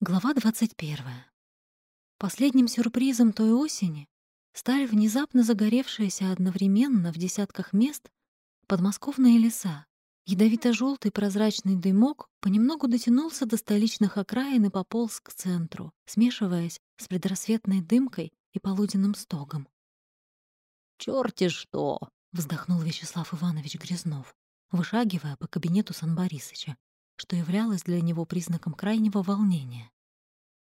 Глава 21. Последним сюрпризом той осени стали внезапно загоревшиеся одновременно в десятках мест подмосковные леса. ядовито желтый прозрачный дымок понемногу дотянулся до столичных окраин и пополз к центру, смешиваясь с предрассветной дымкой и полуденным стогом. «Чёрти что!» — вздохнул Вячеслав Иванович Грязнов, вышагивая по кабинету Сан Борисыча что являлось для него признаком крайнего волнения.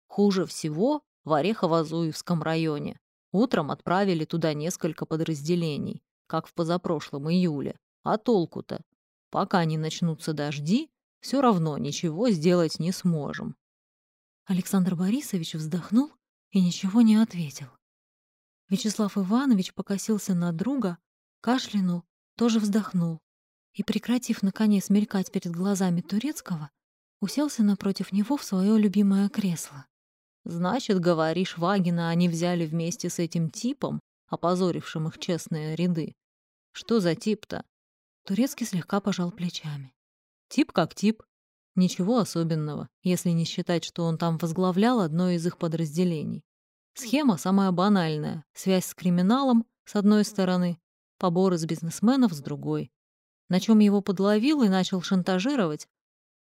Хуже всего в Орехово-Зуевском районе. Утром отправили туда несколько подразделений, как в позапрошлом июле. А толку-то? Пока не начнутся дожди, все равно ничего сделать не сможем. Александр Борисович вздохнул и ничего не ответил. Вячеслав Иванович покосился на друга, кашлянул, тоже вздохнул и, прекратив наконец мелькать перед глазами Турецкого, уселся напротив него в свое любимое кресло. «Значит, говоришь, Вагина они взяли вместе с этим типом, опозорившим их честные ряды. Что за тип-то?» Турецкий слегка пожал плечами. «Тип как тип. Ничего особенного, если не считать, что он там возглавлял одно из их подразделений. Схема самая банальная. Связь с криминалом, с одной стороны, поборы с бизнесменов с другой на чем его подловил и начал шантажировать,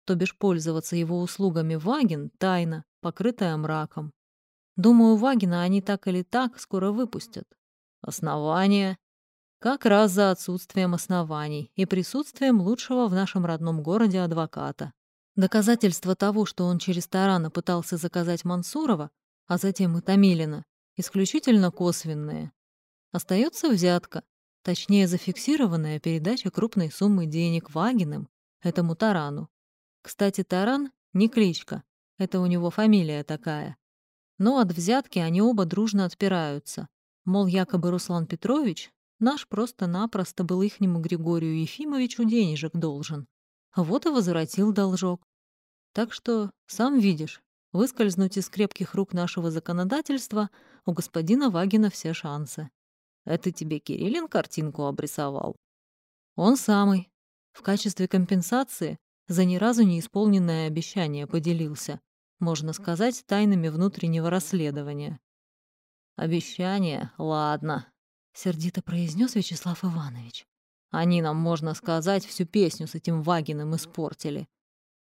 то бишь пользоваться его услугами Вагин тайно, покрытая мраком. Думаю, Вагина они так или так скоро выпустят. Основания. Как раз за отсутствием оснований и присутствием лучшего в нашем родном городе адвоката. Доказательства того, что он через Тарана пытался заказать Мансурова, а затем и Томилина, исключительно косвенные. Остается взятка, Точнее, зафиксированная передача крупной суммы денег Вагиным этому Тарану. Кстати, Таран — не кличка, это у него фамилия такая. Но от взятки они оба дружно отпираются. Мол, якобы Руслан Петрович наш просто-напросто был ихнему Григорию Ефимовичу денежек должен. Вот и возвратил должок. Так что, сам видишь, выскользнуть из крепких рук нашего законодательства у господина Вагина все шансы. Это тебе Кириллин картинку обрисовал? Он самый. В качестве компенсации за ни разу не исполненное обещание поделился. Можно сказать, тайнами внутреннего расследования. «Обещание? Ладно», — сердито произнес Вячеслав Иванович. «Они нам, можно сказать, всю песню с этим Вагиным испортили.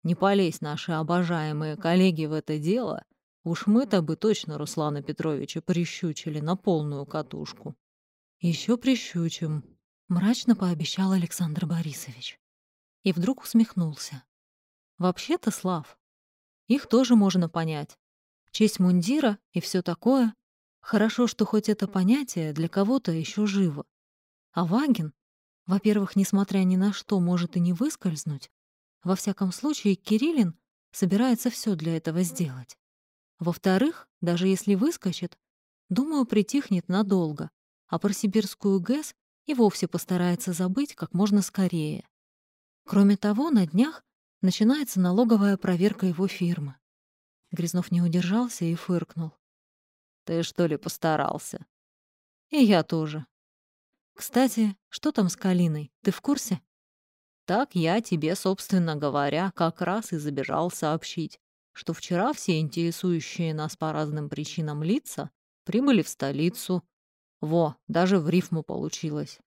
Не полезь наши обожаемые коллеги в это дело, уж мы-то бы точно Руслана Петровича прищучили на полную катушку». Еще прищучим», — мрачно пообещал Александр Борисович. И вдруг усмехнулся. «Вообще-то, Слав, их тоже можно понять. Честь мундира и все такое. Хорошо, что хоть это понятие для кого-то еще живо. А Вагин, во-первых, несмотря ни на что, может и не выскользнуть. Во всяком случае, Кириллин собирается все для этого сделать. Во-вторых, даже если выскочит, думаю, притихнет надолго, а про сибирскую ГЭС и вовсе постарается забыть как можно скорее. Кроме того, на днях начинается налоговая проверка его фирмы. Грязнов не удержался и фыркнул. «Ты что ли постарался?» «И я тоже. Кстати, что там с Калиной, ты в курсе?» «Так я тебе, собственно говоря, как раз и забежал сообщить, что вчера все интересующие нас по разным причинам лица прибыли в столицу во, даже в рифму получилось.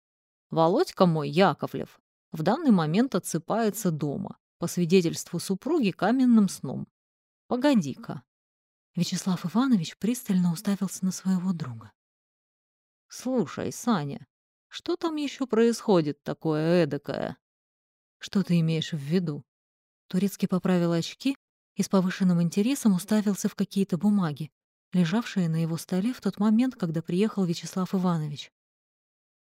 Володька мой, Яковлев, в данный момент отсыпается дома, по свидетельству супруги каменным сном. Погоди-ка. Вячеслав Иванович пристально уставился на своего друга. Слушай, Саня, что там еще происходит такое эдакое? Что ты имеешь в виду? Турецкий поправил очки и с повышенным интересом уставился в какие-то бумаги, лежавшие на его столе в тот момент, когда приехал Вячеслав Иванович.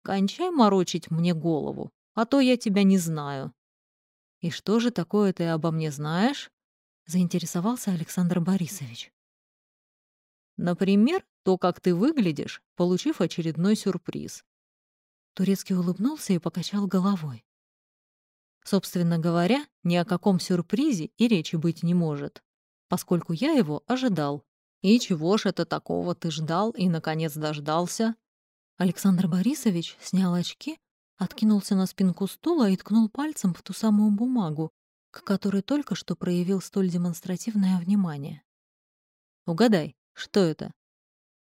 «Кончай морочить мне голову, а то я тебя не знаю». «И что же такое ты обо мне знаешь?» — заинтересовался Александр Борисович. «Например, то, как ты выглядишь, получив очередной сюрприз». Турецкий улыбнулся и покачал головой. Собственно говоря, ни о каком сюрпризе и речи быть не может, поскольку я его ожидал. «И чего ж это такого ты ждал и, наконец, дождался?» Александр Борисович снял очки, откинулся на спинку стула и ткнул пальцем в ту самую бумагу, к которой только что проявил столь демонстративное внимание. Угадай, что это?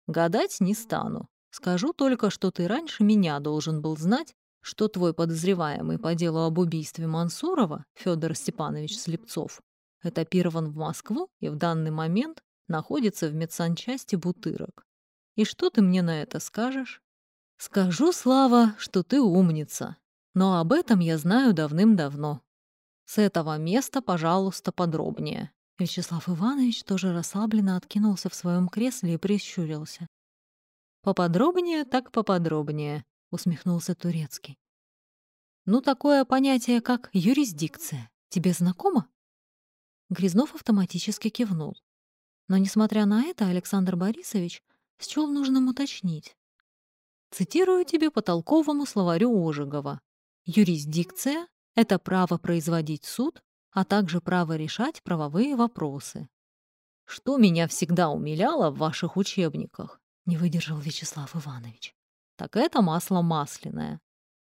Гадать не стану. Скажу только, что ты раньше меня должен был знать, что твой подозреваемый по делу об убийстве Мансурова, Федор Степанович Слепцов, этапирован в Москву и в данный момент находится в медсанчасти Бутырок. И что ты мне на это скажешь? Скажу, Слава, что ты умница. Но об этом я знаю давным-давно. С этого места, пожалуйста, подробнее. Вячеслав Иванович тоже расслабленно откинулся в своем кресле и прищурился. «Поподробнее, так поподробнее», — усмехнулся Турецкий. «Ну, такое понятие, как юрисдикция, тебе знакомо?» Грязнов автоматически кивнул. Но, несмотря на это, Александр Борисович счел нужным уточнить. Цитирую тебе по толковому словарю Ожегова. Юрисдикция — это право производить суд, а также право решать правовые вопросы. Что меня всегда умиляло в ваших учебниках, не выдержал Вячеслав Иванович. Так это масло масляное.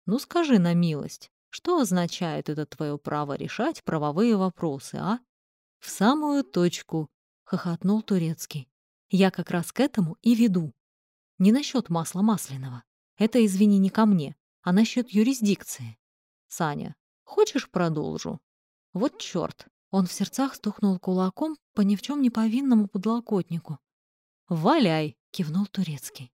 Ну скажи на милость, что означает это твое право решать правовые вопросы, а? В самую точку, хохотнул Турецкий. Я как раз к этому и веду. Не насчет масла масляного. Это, извини, не ко мне, а насчет юрисдикции. Саня, хочешь продолжу? Вот чёрт. Он в сердцах стукнул кулаком по ни в чем не повинному подлокотнику. «Валяй!» — кивнул Турецкий.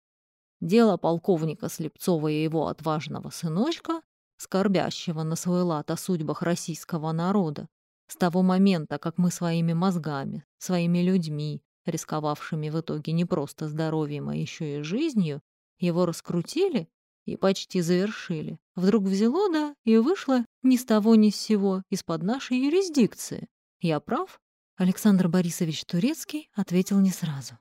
Дело полковника Слепцова и его отважного сыночка, скорбящего на свой лад о судьбах российского народа, с того момента, как мы своими мозгами, своими людьми, рисковавшими в итоге не просто здоровьем, а еще и жизнью, его раскрутили и почти завершили. Вдруг взяло, да, и вышло ни с того ни с сего из-под нашей юрисдикции. Я прав? Александр Борисович Турецкий ответил не сразу.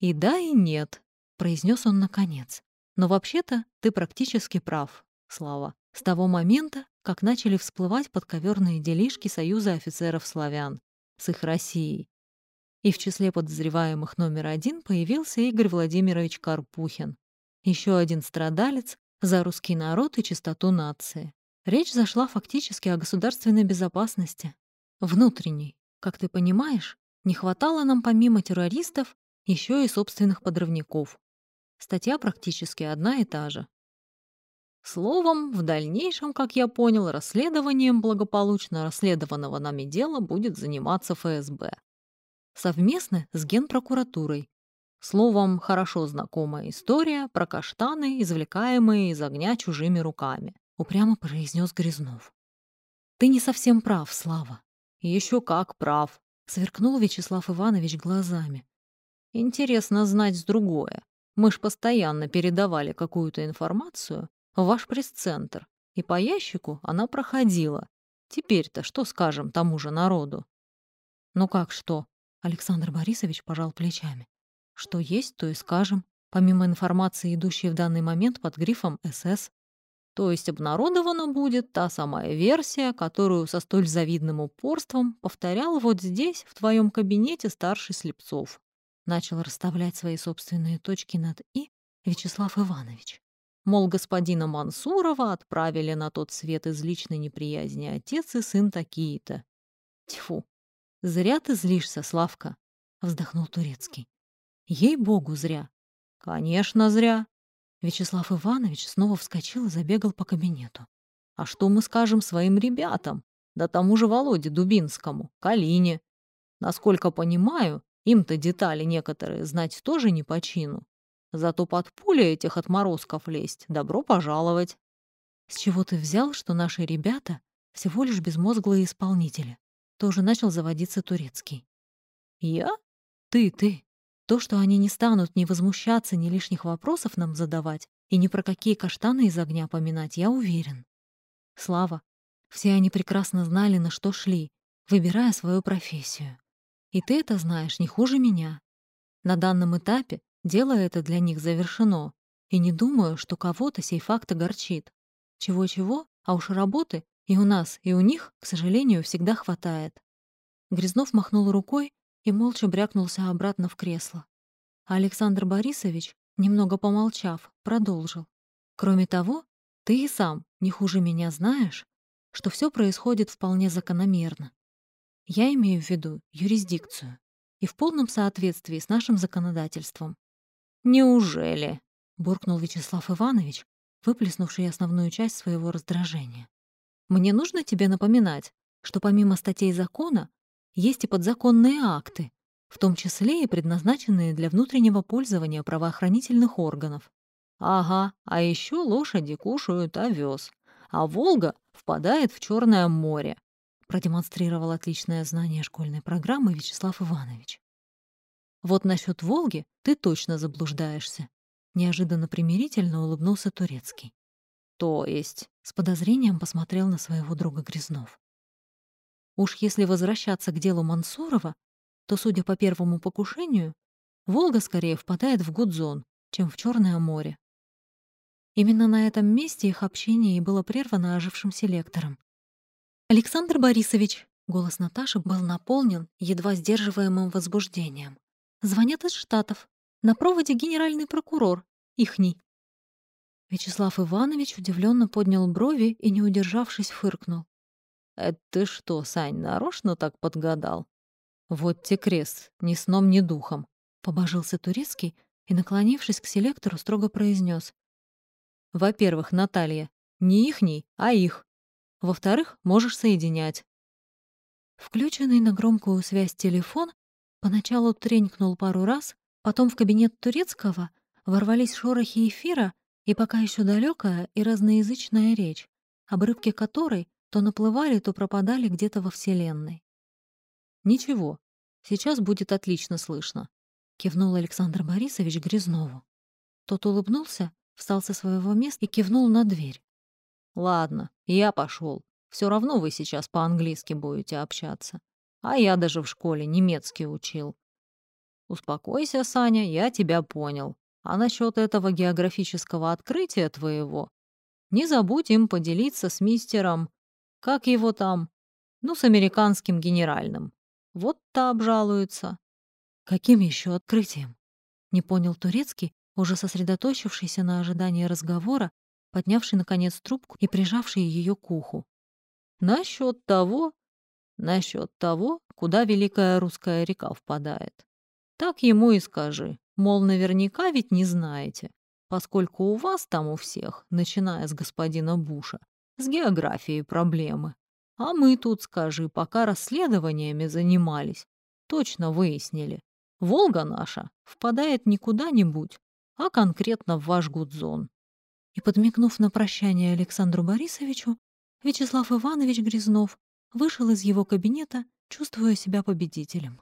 «И да, и нет», — произнес он наконец. «Но вообще-то ты практически прав, Слава. С того момента, как начали всплывать подковерные делишки Союза офицеров-славян с их Россией. И в числе подозреваемых номер один появился Игорь Владимирович Карпухин, еще один страдалец за русский народ и чистоту нации. Речь зашла фактически о государственной безопасности. Внутренней. Как ты понимаешь, не хватало нам помимо террористов еще и собственных подрывников. Статья практически одна и та же. Словом, в дальнейшем, как я понял, расследованием благополучно расследованного нами дела будет заниматься ФСБ. Совместно с Генпрокуратурой. Словом, хорошо знакомая история про каштаны, извлекаемые из огня чужими руками, упрямо произнес Грязнов. Ты не совсем прав, Слава. Еще как прав, сверкнул Вячеслав Иванович глазами. Интересно знать другое. Мы ж постоянно передавали какую-то информацию в ваш пресс-центр, и по ящику она проходила. Теперь-то что скажем тому же народу? Ну как что? Александр Борисович пожал плечами. Что есть, то и скажем, помимо информации, идущей в данный момент под грифом «СС». То есть обнародована будет та самая версия, которую со столь завидным упорством повторял вот здесь, в твоем кабинете, старший Слепцов. Начал расставлять свои собственные точки над «и» Вячеслав Иванович. Мол, господина Мансурова отправили на тот свет из личной неприязни отец и сын такие-то. Тьфу, зря ты злишься, Славка, вздохнул Турецкий. Ей-богу, зря. Конечно, зря. Вячеслав Иванович снова вскочил и забегал по кабинету. А что мы скажем своим ребятам? Да тому же Володе Дубинскому, Калине. Насколько понимаю, им-то детали некоторые знать тоже не по чину. Зато под пули этих отморозков лезть добро пожаловать. С чего ты взял, что наши ребята всего лишь безмозглые исполнители? Тоже начал заводиться турецкий. Я? Ты, ты. То, что они не станут ни возмущаться, ни лишних вопросов нам задавать и ни про какие каштаны из огня поминать, я уверен. Слава, все они прекрасно знали, на что шли, выбирая свою профессию. И ты это знаешь не хуже меня. На данном этапе дело это для них завершено, и не думаю, что кого-то сей факт огорчит. Чего-чего, а уж работы и у нас, и у них, к сожалению, всегда хватает. Грязнов махнул рукой и молча брякнулся обратно в кресло. А Александр Борисович, немного помолчав, продолжил. «Кроме того, ты и сам не хуже меня знаешь, что все происходит вполне закономерно. Я имею в виду юрисдикцию. и в полном соответствии с нашим законодательством. «Неужели?» — буркнул Вячеслав Иванович, выплеснувший основную часть своего раздражения. «Мне нужно тебе напоминать, что помимо статей закона есть и подзаконные акты, в том числе и предназначенные для внутреннего пользования правоохранительных органов. Ага, а еще лошади кушают овес, а Волга впадает в Черное море, продемонстрировал отличное знание школьной программы Вячеслав Иванович. Вот насчет Волги ты точно заблуждаешься. Неожиданно примирительно улыбнулся Турецкий. То есть, с подозрением посмотрел на своего друга Грязнов. Уж если возвращаться к делу Мансурова, то, судя по первому покушению, Волга скорее впадает в Гудзон, чем в Черное море. Именно на этом месте их общение и было прервано ожившим селектором. «Александр Борисович!» — голос Наташи был наполнен едва сдерживаемым возбуждением. «Звонят из Штатов. На проводе генеральный прокурор. Ихний». Вячеслав Иванович удивленно поднял брови и, не удержавшись, фыркнул. «Это ты что, Сань, нарочно так подгадал? Вот те крест, ни сном, ни духом», — побожился Турецкий и, наклонившись к селектору, строго произнес: «Во-первых, Наталья, не ихний, а их. Во-вторых, можешь соединять». Включенный на громкую связь телефон поначалу тренькнул пару раз, потом в кабинет Турецкого ворвались шорохи эфира и пока еще далекая и разноязычная речь, обрывки которой то наплывали, то пропадали где-то во Вселенной. «Ничего, сейчас будет отлично слышно», — кивнул Александр Борисович Грязнову. Тот улыбнулся, встал со своего места и кивнул на дверь. «Ладно, я пошел. Все равно вы сейчас по-английски будете общаться. А я даже в школе немецкий учил. Успокойся, Саня, я тебя понял. А насчет этого географического открытия твоего, не забудь им поделиться с мистером как его там? Ну, с американским генеральным. Вот-то обжалуется. Каким еще открытием? Не понял турецкий, уже сосредоточившийся на ожидании разговора, поднявший, наконец, трубку и прижавший ее к уху. Насчет того, насчет того, куда Великая Русская река впадает. Так ему и скажи, мол, наверняка ведь не знаете, поскольку у вас там у всех, начиная с господина Буша, с географией проблемы. А мы тут, скажи, пока расследованиями занимались, точно выяснили. Волга наша впадает не куда-нибудь, а конкретно в ваш Гудзон. И, подмигнув на прощание Александру Борисовичу, Вячеслав Иванович Грязнов вышел из его кабинета, чувствуя себя победителем.